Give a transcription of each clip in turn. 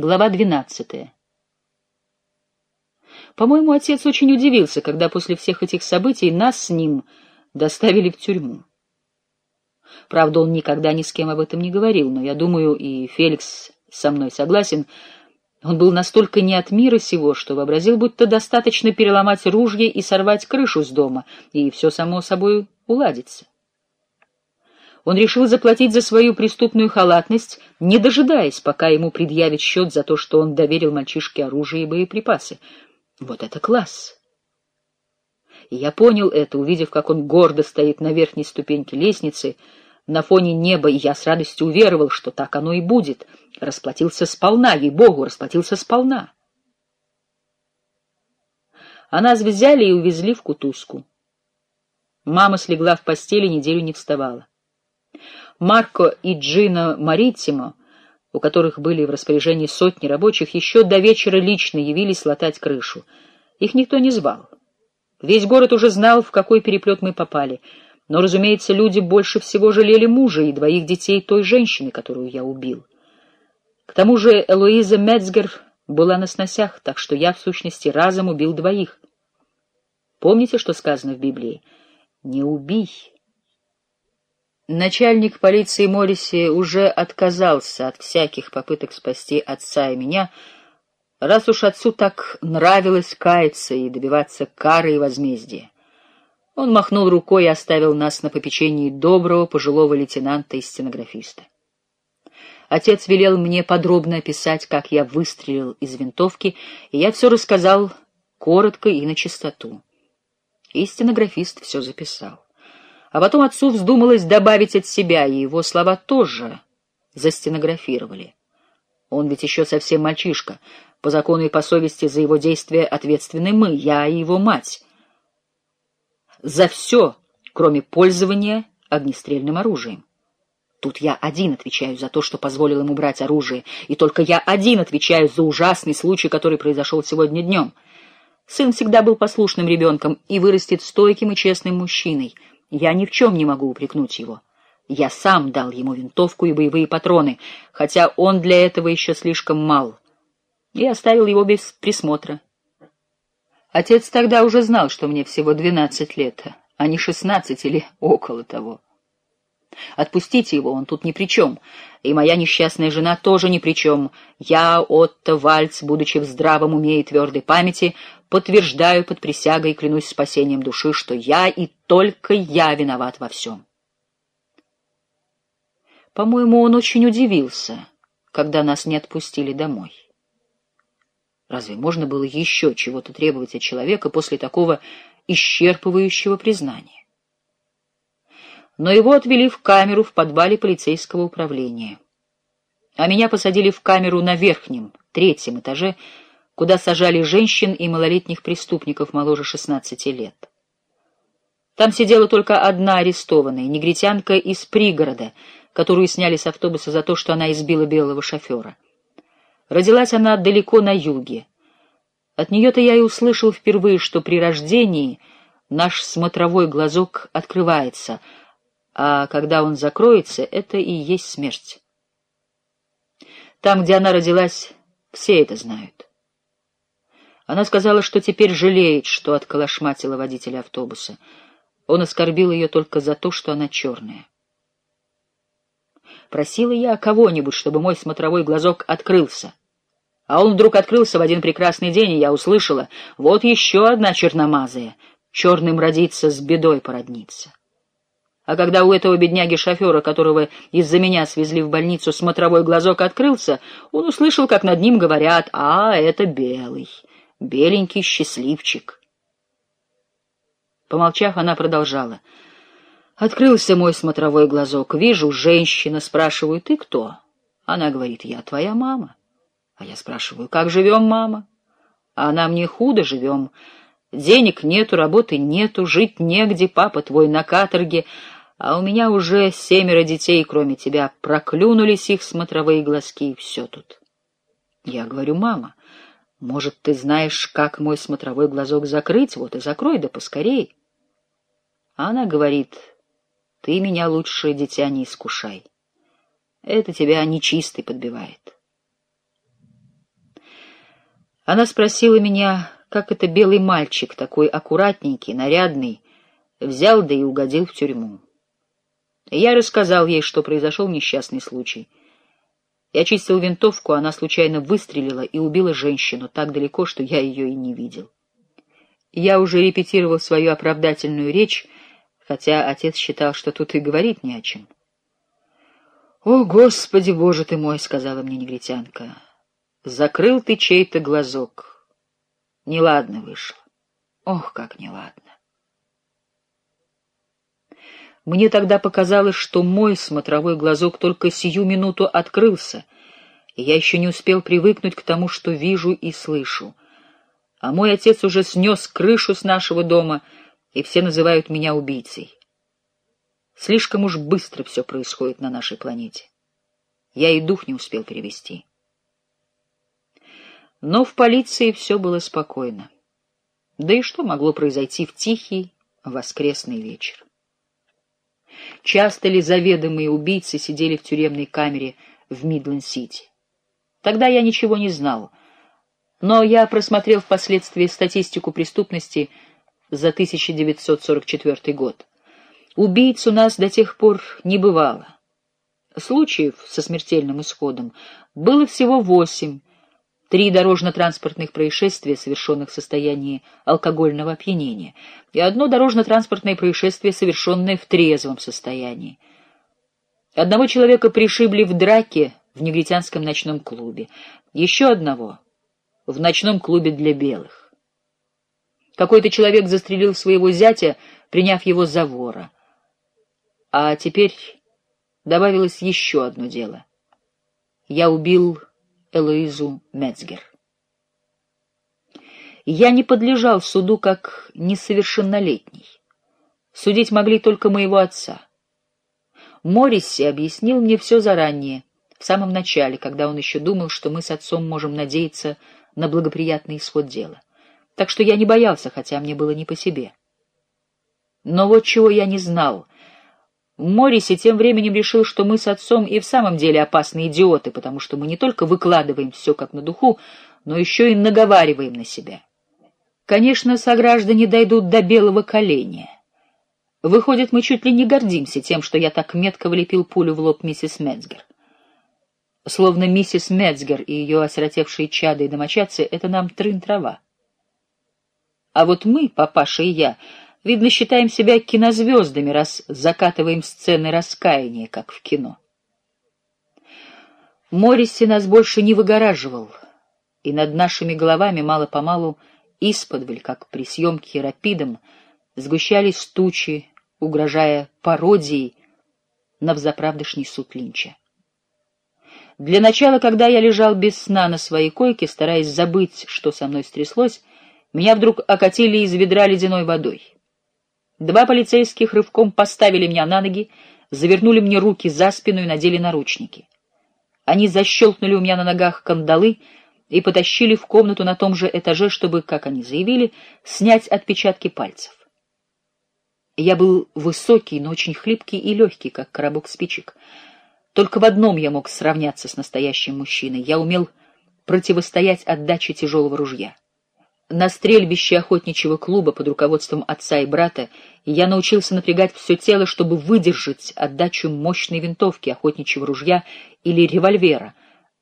Глава двенадцатая. По-моему, отец очень удивился, когда после всех этих событий нас с ним доставили в тюрьму. Правда, он никогда ни с кем об этом не говорил, но я думаю, и Феликс со мной согласен, он был настолько не от мира сего, что вообразил, будто достаточно переломать ружье и сорвать крышу с дома, и все само собой уладится. Он решил заплатить за свою преступную халатность, не дожидаясь, пока ему предъявят счет за то, что он доверил мальчишке оружие и боеприпасы. Вот это класс! И я понял это, увидев, как он гордо стоит на верхней ступеньке лестницы, на фоне неба, и я с радостью уверовал, что так оно и будет. Расплатился сполна, ей-богу, расплатился сполна. А нас взяли и увезли в кутузку. Мама слегла в постели, неделю не вставала. Марко и Джино Маритимо, у которых были в распоряжении сотни рабочих, еще до вечера лично явились латать крышу. Их никто не звал. Весь город уже знал, в какой переплет мы попали. Но, разумеется, люди больше всего жалели мужа и двоих детей той женщины, которую я убил. К тому же Элоиза Мецгер была на сносях, так что я, в сущности, разом убил двоих. Помните, что сказано в Библии? «Не убий». Начальник полиции Морриси уже отказался от всяких попыток спасти отца и меня, раз уж отцу так нравилось каяться и добиваться кары и возмездия. Он махнул рукой и оставил нас на попечении доброго пожилого лейтенанта и стенографиста. Отец велел мне подробно описать, как я выстрелил из винтовки, и я все рассказал коротко и на чистоту. И стенографист все записал. А потом отцу вздумалось добавить от себя, и его слова тоже застенографировали. Он ведь еще совсем мальчишка. По закону и по совести за его действия ответственны мы, я и его мать. За все, кроме пользования огнестрельным оружием. Тут я один отвечаю за то, что позволил ему брать оружие, и только я один отвечаю за ужасный случай, который произошел сегодня днем. Сын всегда был послушным ребенком и вырастет стойким и честным мужчиной — я ни в чем не могу упрекнуть его. Я сам дал ему винтовку и боевые патроны, хотя он для этого еще слишком мал, и оставил его без присмотра. Отец тогда уже знал, что мне всего двенадцать лет, а не шестнадцать или около того. Отпустите его, он тут ни при чем. И моя несчастная жена тоже ни при чем. Я, Отто Вальц, будучи в здравом уме и твердой памяти, подтверждаю под присягой и клянусь спасением души, что я и только я виноват во всем. По-моему, он очень удивился, когда нас не отпустили домой. Разве можно было еще чего-то требовать от человека после такого исчерпывающего признания? Но его отвели в камеру в подвале полицейского управления. А меня посадили в камеру на верхнем, третьем этаже, куда сажали женщин и малолетних преступников моложе 16 лет. Там сидела только одна арестованная, негритянка из пригорода, которую сняли с автобуса за то, что она избила белого шофера. Родилась она далеко на юге. От нее-то я и услышал впервые, что при рождении наш смотровой глазок открывается — а когда он закроется, это и есть смерть. Там, где она родилась, все это знают. Она сказала, что теперь жалеет, что отколошматила водителя автобуса. Он оскорбил ее только за то, что она черная. Просила я кого-нибудь, чтобы мой смотровой глазок открылся. А он вдруг открылся в один прекрасный день, и я услышала, вот еще одна черномазая, черным родиться, с бедой породниться. А когда у этого бедняги-шофера, которого из-за меня свезли в больницу, смотровой глазок открылся, он услышал, как над ним говорят «А, это белый, беленький счастливчик». Помолчав, она продолжала. Открылся мой смотровой глазок. Вижу, женщина, спрашиваю, ты кто? Она говорит, я твоя мама. А я спрашиваю, как живем, мама? А она мне худо живем. Денег нету, работы нету, жить негде, папа твой на каторге, а у меня уже семеро детей, кроме тебя, проклюнулись их смотровые глазки, и все тут. Я говорю, мама, может, ты знаешь, как мой смотровой глазок закрыть? Вот и закрой, да поскорей. А она говорит, ты меня лучше, дитя, не искушай. Это тебя нечистый подбивает. Она спросила меня, как это белый мальчик, такой аккуратненький, нарядный, взял да и угодил в тюрьму. Я рассказал ей, что произошел несчастный случай. Я чистил винтовку, она случайно выстрелила и убила женщину так далеко, что я ее и не видел. Я уже репетировал свою оправдательную речь, хотя отец считал, что тут и говорить не о чем. «О, Господи, Боже ты мой!» — сказала мне негритянка. «Закрыл ты чей-то глазок. Неладно вышло. Ох, как неладно!» Мне тогда показалось, что мой смотровой глазок только сию минуту открылся, и я еще не успел привыкнуть к тому, что вижу и слышу. А мой отец уже снес крышу с нашего дома, и все называют меня убийцей. Слишком уж быстро все происходит на нашей планете. Я и дух не успел перевести. Но в полиции все было спокойно. Да и что могло произойти в тихий воскресный вечер? Часто ли заведомые убийцы сидели в тюремной камере в Мидленд-Сити? Тогда я ничего не знал, но я просмотрел впоследствии статистику преступности за 1944 год. Убийц у нас до тех пор не бывало. Случаев со смертельным исходом было всего восемь, три дорожно-транспортных происшествия, совершенных в состоянии алкогольного опьянения, и одно дорожно-транспортное происшествие, совершенное в трезвом состоянии. Одного человека пришибли в драке в негритянском ночном клубе, еще одного — в ночном клубе для белых. Какой-то человек застрелил своего зятя, приняв его за вора — а теперь добавилось еще одно дело. Я убил Элоизу Мецгер. Я не подлежал суду как несовершеннолетний. Судить могли только моего отца. Морриси объяснил мне все заранее, в самом начале, когда он еще думал, что мы с отцом можем надеяться на благоприятный исход дела. Так что я не боялся, хотя мне было не по себе. Но вот чего я не знал — Морриси тем временем решил, что мы с отцом и в самом деле опасные идиоты, потому что мы не только выкладываем все как на духу, но еще и наговариваем на себя. Конечно, сограждане дойдут до белого коленя. Выходит, мы чуть ли не гордимся тем, что я так метко влепил пулю в лоб миссис Мецгер. Словно миссис Мецгер и ее осиротевшие чады и домочадцы — это нам трын-трава. А вот мы, папаша и я, Видно, считаем себя кинозвездами, раз закатываем сцены раскаяния, как в кино. Морриси нас больше не выгораживал, и над нашими головами мало-помалу исподволь, как при съемке рапидом, сгущались тучи, угрожая пародией на взаправдышний суд Линча. Для начала, когда я лежал без сна на своей койке, стараясь забыть, что со мной стряслось, меня вдруг окатили из ведра ледяной водой. Два полицейских рывком поставили меня на ноги, завернули мне руки за спину и надели наручники. Они защелкнули у меня на ногах кандалы и потащили в комнату на том же этаже, чтобы, как они заявили, снять отпечатки пальцев. Я был высокий, но очень хлипкий и легкий, как коробок спичек. Только в одном я мог сравняться с настоящим мужчиной. Я умел противостоять отдаче тяжелого ружья. На стрельбище охотничьего клуба под руководством отца и брата я научился напрягать все тело, чтобы выдержать отдачу мощной винтовки, охотничьего ружья или револьвера,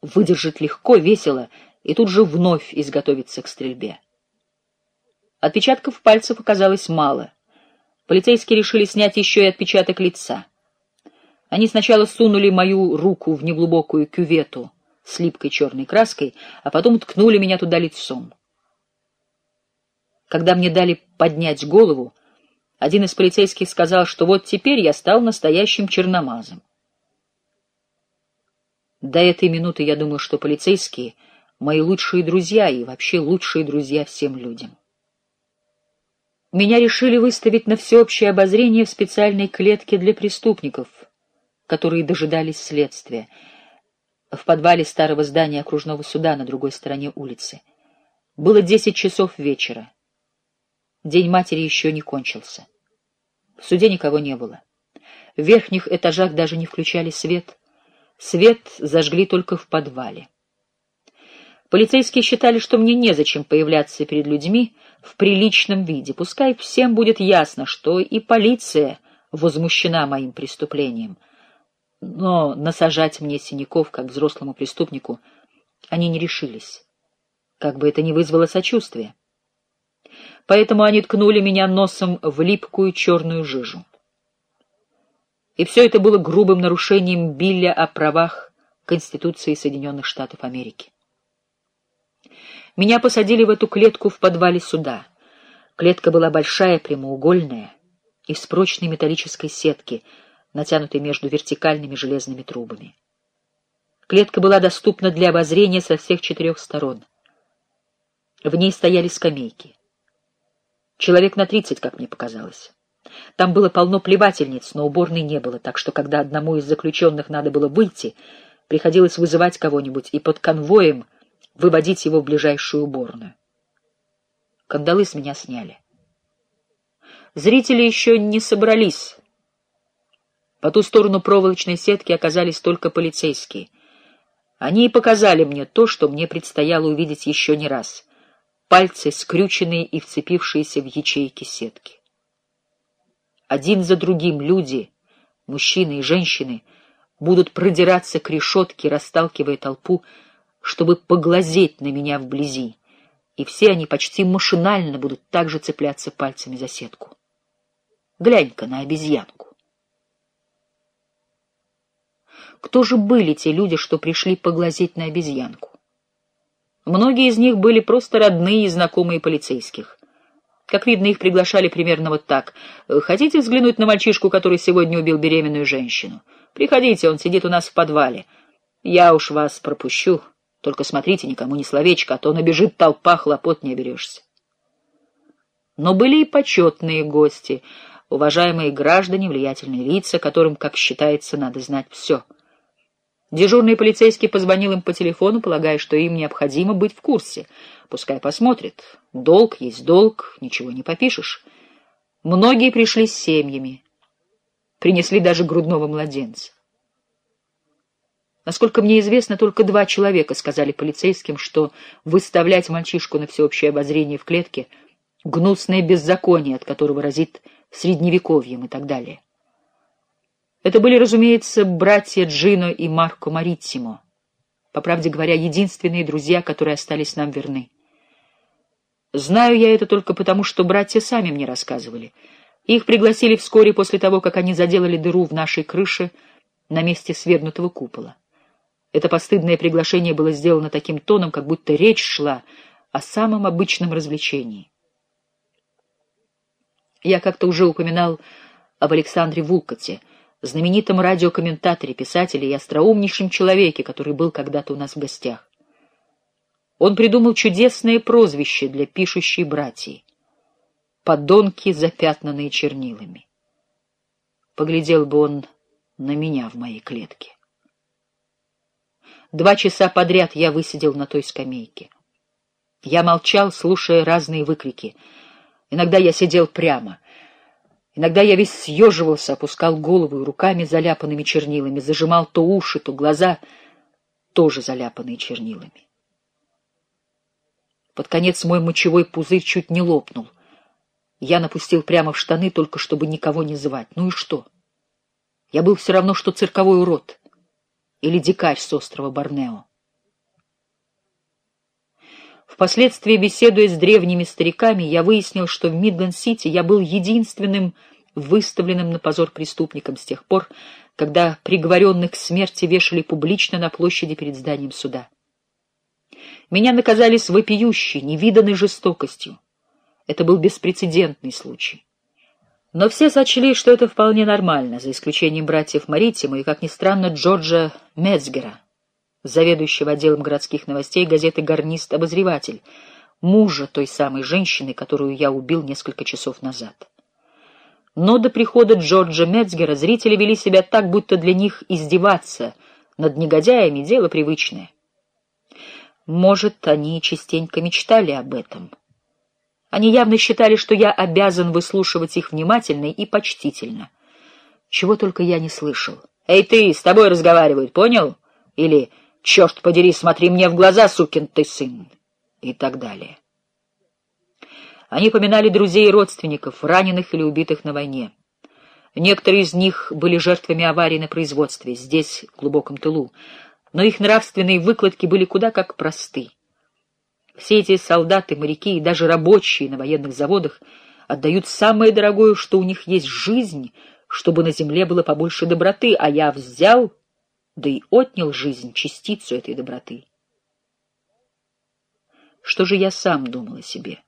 выдержать легко, весело и тут же вновь изготовиться к стрельбе. Отпечатков пальцев оказалось мало. Полицейские решили снять еще и отпечаток лица. Они сначала сунули мою руку в неглубокую кювету с липкой черной краской, а потом ткнули меня туда лицом. Когда мне дали поднять голову, один из полицейских сказал, что вот теперь я стал настоящим черномазом. До этой минуты я думал, что полицейские — мои лучшие друзья и вообще лучшие друзья всем людям. Меня решили выставить на всеобщее обозрение в специальной клетке для преступников, которые дожидались следствия, в подвале старого здания окружного суда на другой стороне улицы. Было десять часов вечера. День матери еще не кончился. В суде никого не было. В верхних этажах даже не включали свет. Свет зажгли только в подвале. Полицейские считали, что мне незачем появляться перед людьми в приличном виде. Пускай всем будет ясно, что и полиция возмущена моим преступлением. Но насажать мне синяков, как взрослому преступнику, они не решились, как бы это ни вызвало сочувствия. Поэтому они ткнули меня носом в липкую черную жижу. И все это было грубым нарушением Билля о правах Конституции Соединенных Штатов Америки. Меня посадили в эту клетку в подвале суда. Клетка была большая, прямоугольная, из прочной металлической сетки, натянутой между вертикальными железными трубами. Клетка была доступна для обозрения со всех четырех сторон. В ней стояли скамейки. Человек на тридцать, как мне показалось. Там было полно плевательниц, но уборной не было, так что когда одному из заключенных надо было выйти, приходилось вызывать кого-нибудь и под конвоем выводить его в ближайшую уборную. Кандалы с меня сняли. Зрители еще не собрались. По ту сторону проволочной сетки оказались только полицейские. Они и показали мне то, что мне предстояло увидеть еще не раз — пальцы, скрюченные и вцепившиеся в ячейки сетки. Один за другим люди, мужчины и женщины, будут продираться к решетке, расталкивая толпу, чтобы поглазеть на меня вблизи, и все они почти машинально будут также цепляться пальцами за сетку. Глянь-ка на обезьянку. Кто же были те люди, что пришли поглазеть на обезьянку? Многие из них были просто родные и знакомые полицейских. Как видно, их приглашали примерно вот так. «Хотите взглянуть на мальчишку, который сегодня убил беременную женщину? Приходите, он сидит у нас в подвале. Я уж вас пропущу. Только смотрите, никому ни словечко, а то набежит толпа, хлопот не оберешься». Но были и почетные гости, уважаемые граждане, влиятельные лица, которым, как считается, надо знать все. Дежурный полицейский позвонил им по телефону, полагая, что им необходимо быть в курсе — Пускай посмотрит. Долг есть долг, ничего не попишешь. Многие пришли с семьями. Принесли даже грудного младенца. Насколько мне известно, только два человека сказали полицейским, что выставлять мальчишку на всеобщее обозрение в клетке — гнусное беззаконие, от которого разит средневековьем и так далее. Это были, разумеется, братья Джино и Марко Мариттимо, по правде говоря, единственные друзья, которые остались нам верны. Знаю я это только потому, что братья сами мне рассказывали. Их пригласили вскоре после того, как они заделали дыру в нашей крыше на месте свергнутого купола. Это постыдное приглашение было сделано таким тоном, как будто речь шла о самом обычном развлечении. Я как-то уже упоминал об Александре Вулкоте, знаменитом радиокомментаторе, писателе и остроумнейшем человеке, который был когда-то у нас в гостях. Он придумал чудесное прозвище для пишущей братьи — «Подонки, запятнанные чернилами». Поглядел бы он на меня в моей клетке. Два часа подряд я высидел на той скамейке. Я молчал, слушая разные выкрики. Иногда я сидел прямо. Иногда я весь съеживался, опускал голову и руками, заляпанными чернилами, зажимал то уши, то глаза, тоже заляпанные чернилами. Под конец мой мочевой пузырь чуть не лопнул. Я напустил прямо в штаны, только чтобы никого не звать. Ну и что? Я был все равно, что цирковой урод. Или дикарь с острова Борнео. Впоследствии, беседуя с древними стариками, я выяснил, что в Мидленд-Сити я был единственным выставленным на позор преступником с тех пор, когда приговоренных к смерти вешали публично на площади перед зданием суда. Меня наказали с вопиющей, невиданной жестокостью. Это был беспрецедентный случай. Но все сочли, что это вполне нормально, за исключением братьев Маритима и, как ни странно, Джорджа Мецгера, заведующего отделом городских новостей газеты «Гарнист-обозреватель», мужа той самой женщины, которую я убил несколько часов назад. Но до прихода Джорджа Мецгера зрители вели себя так, будто для них издеваться над негодяями — дело привычное. Может, они частенько мечтали об этом. Они явно считали, что я обязан выслушивать их внимательно и почтительно. Чего только я не слышал. «Эй ты, с тобой разговаривают, понял?» Или Черт подери, смотри мне в глаза, сукин ты сын! И так далее. Они поминали друзей и родственников, раненых или убитых на войне. Некоторые из них были жертвами аварий на производстве, здесь, в глубоком тылу, но их нравственные выкладки были куда как просты. Все эти солдаты, моряки и даже рабочие на военных заводах отдают самое дорогое, что у них есть жизнь, чтобы на земле было побольше доброты, а я взял, да и отнял жизнь, частицу этой доброты. Что же я сам думал о себе?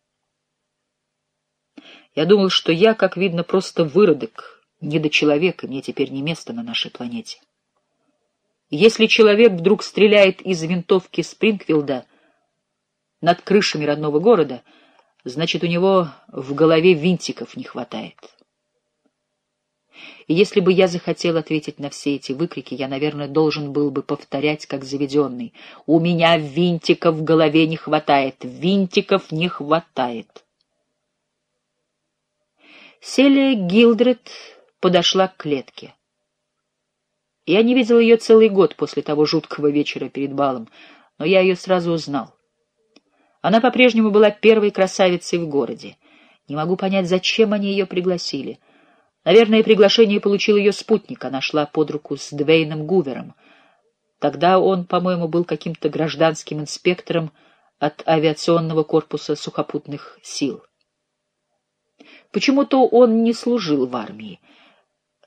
Я думал, что я, как видно, просто выродок, недочеловек, и мне теперь не место на нашей планете. Если человек вдруг стреляет из винтовки Спрингфилда над крышами родного города, значит, у него в голове винтиков не хватает. И если бы я захотел ответить на все эти выкрики, я, наверное, должен был бы повторять, как заведенный. «У меня винтиков в голове не хватает! Винтиков не хватает!» Селия Гилдред подошла к клетке. Я не видел ее целый год после того жуткого вечера перед балом, но я ее сразу узнал. Она по-прежнему была первой красавицей в городе. Не могу понять, зачем они ее пригласили. Наверное, приглашение получил ее спутник. Она шла под руку с Двейном Гувером. Тогда он, по-моему, был каким-то гражданским инспектором от авиационного корпуса сухопутных сил. Почему-то он не служил в армии.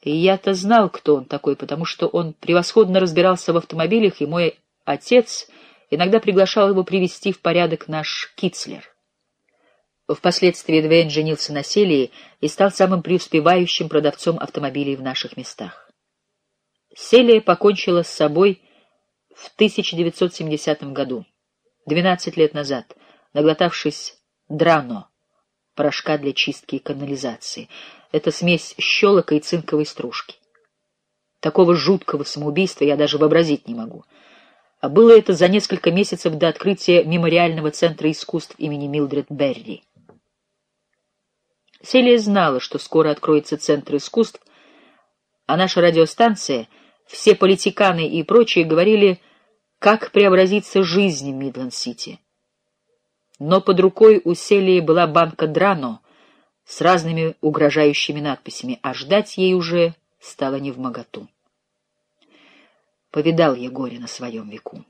Я-то знал, кто он такой, потому что он превосходно разбирался в автомобилях, и мой отец иногда приглашал его привести в порядок наш Кицлер. Впоследствии Двейн женился на Селии и стал самым преуспевающим продавцом автомобилей в наших местах. Селия покончила с собой в 1970 году, 12 лет назад, наглотавшись драно, порошка для чистки и канализации. Это смесь щелока и цинковой стружки. Такого жуткого самоубийства я даже вообразить не могу. А было это за несколько месяцев до открытия мемориального центра искусств имени Милдред Берри. Селия знала, что скоро откроется центр искусств, а наша радиостанция, все политиканы и прочие говорили, как преобразится жизнь Мидленд-Сити но под рукой у Селии была банка Драно с разными угрожающими надписями, а ждать ей уже стало невмоготу. Повидал я горе на своем веку.